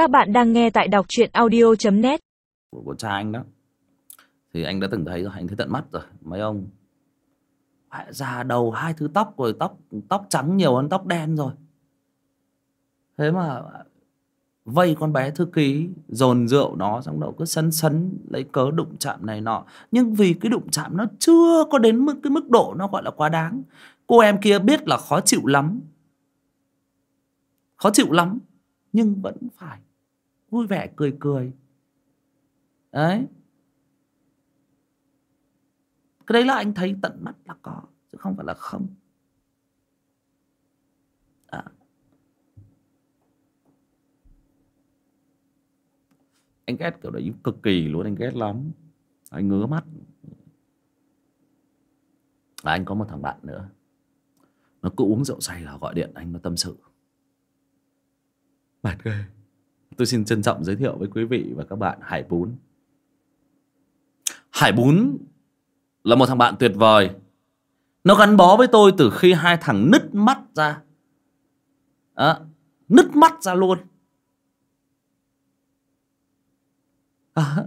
Các bạn đang nghe tại đọc truyện audio.net của, của cha anh đó. Thì anh đã từng thấy rồi anh thấy tận mắt rồi. Mấy ông già đầu hai thứ tóc rồi tóc tóc trắng nhiều hơn tóc đen rồi. Thế mà vây con bé thư ký dồn rượu nó xong đầu cứ sấn sấn lấy cớ đụng chạm này nọ. Nhưng vì cái đụng chạm nó chưa có đến mức cái mức độ nó gọi là quá đáng cô em kia biết là khó chịu lắm. Khó chịu lắm nhưng vẫn phải vui vẻ, cười cười. Đấy. Cái đấy là anh thấy tận mắt là có, chứ không phải là không. À. anh ghét kiểu đấy cực kỳ luôn, anh ghét lắm. Anh ngứa mắt. Và anh có một thằng bạn nữa. Nó cứ uống rượu say là gọi điện anh, nó tâm sự. Mệt ghê tôi xin trân trọng giới thiệu với quý vị và các bạn Hải Bún. Hải Bún là một thằng bạn tuyệt vời. Nó gắn bó với tôi từ khi hai thằng nứt mắt ra. À, nứt mắt ra luôn. À,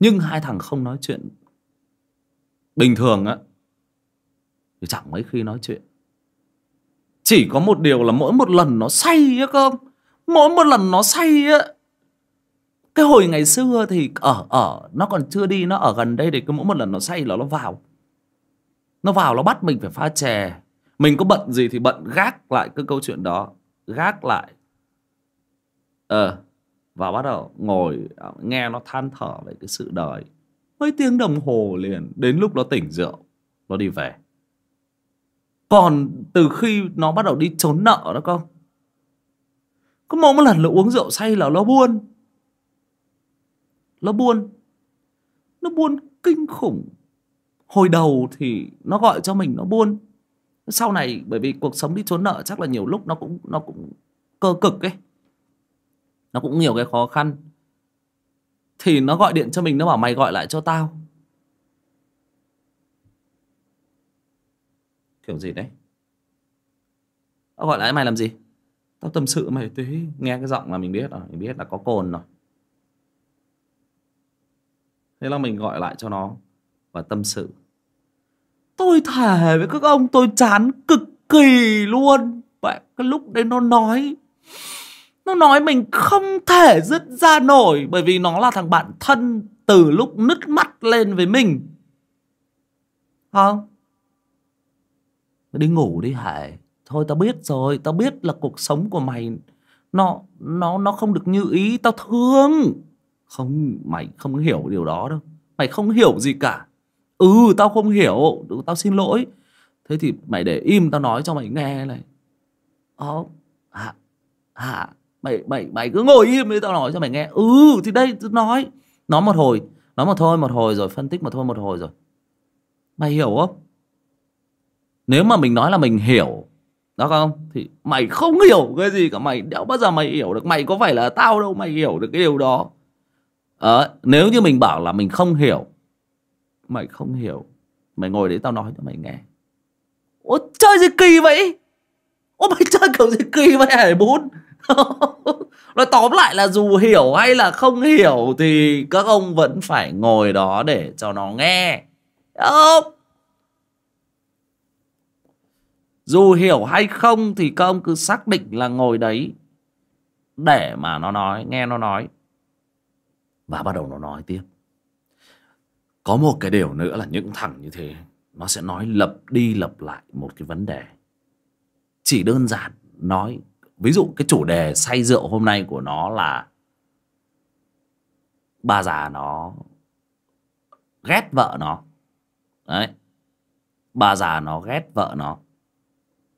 nhưng hai thằng không nói chuyện. Bình thường á, thì chẳng mấy khi nói chuyện. Chỉ có một điều là mỗi một lần nó say á không mỗi một lần nó say á, cái hồi ngày xưa thì ở ở nó còn chưa đi, nó ở gần đây thì cứ mỗi một lần nó say là nó vào. Nó vào nó bắt mình phải pha chè. Mình có bận gì thì bận gác lại cái câu chuyện đó. Gác lại. Ờ và bắt đầu ngồi ờ, nghe nó than thở về cái sự đời. Mấy tiếng đồng hồ liền, đến lúc nó tỉnh rượu, nó đi về. Còn từ khi nó bắt đầu đi trốn nợ đó không có mỗi một lần nó uống rượu say là nó buôn nó buôn nó buôn kinh khủng. Hồi đầu thì nó gọi cho mình nó buôn sau này, bởi vì cuộc sống đi trốn nợ chắc là nhiều lúc nó cũng nó cũng cơ cực ấy. Nó cũng nhiều cái khó khăn. Thì nó gọi điện cho mình, nó bảo mày gọi lại cho tao. Kiểu gì đấy? Nó gọi lại mày làm gì? Tao tâm sự mày tí nghe cái giọng là mình biết rồi, mình biết là có cồn rồi. Thế là mình gọi lại cho nó và tâm sự. Tôi thề với các ông, tôi chán cực kỳ luôn. Vậy cái lúc đấy nó nói nó nói mình không thể dứt ra nổi bởi vì nó là thằng bạn thân từ lúc nứt mắt lên với mình. Không? Đi ngủ đi, hải thôi tao biết rồi, tao biết là cuộc sống của mày, nó nó nó không được như ý, tao thương. Không, mày không hiểu điều đó đâu. Mày không hiểu gì cả. Ừ tao không hiểu. Ừ, tao xin lỗi. Thế thì mày để im, tao nói cho mày nghe này. Ồ hả hả, mày mày mày cứ ngồi im đi, tao nói cho mày nghe. Ừ thì đây, tao nói. Nói một hồi, nói một thôi, một hồi rồi, phân tích một thôi, một hồi rồi. Mày hiểu không? Nếu mà mình nói là mình hiểu đó không? Thì mày không hiểu cái gì cả. Mày đéo bao giờ mày hiểu được mày có phải là tao đâu mày hiểu được cái điều đó. À, nếu như mình bảo là mình không hiểu mày không hiểu mày ngồi đấy tao nói cho mày nghe. Ô chơi gì kỳ vậy? Ô mày chơi kiểu gì kỳ vậy hải bún nói tóm lại là dù hiểu hay là không hiểu thì các ông vẫn phải ngồi đó để cho nó nghe. Không? Dù hiểu hay không thì các ông cứ xác định là ngồi đấy để mà nó nói, nghe nó nói. Và bắt đầu nó nói tiếp. Có một cái điều nữa là những thằng như thế, nó sẽ nói lập đi lập lại một cái vấn đề. Chỉ đơn giản nói, ví dụ cái chủ đề say rượu hôm nay của nó là bà già nó ghét vợ nó. Đấy. Bà già nó ghét vợ nó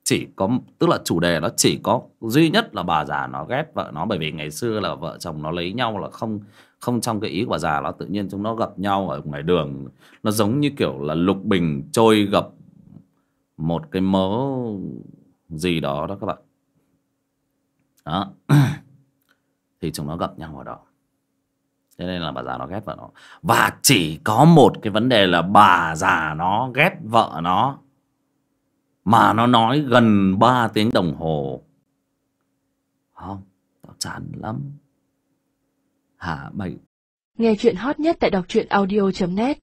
chỉ có, tức là chủ đề nó chỉ có duy nhất là bà già nó ghét vợ nó, bởi vì ngày xưa là vợ chồng nó lấy nhau là không không trong cái ý của bà già, nó tự nhiên chúng nó gặp nhau ở ngoài đường. Nó giống như kiểu là lục bình trôi gặp một cái mớ gì đó đó các bạn. Đó. Thì chúng nó gặp nhau ở đó. Thế nên là bà già nó ghét vợ nó. Và chỉ có một cái vấn đề là bà già nó ghét vợ nó mà nó nói gần 3 tiếng đồng hồ. Không tao chán lắm. Hả mày Nghe chuyện hot nhất tại đọc truyện audio.net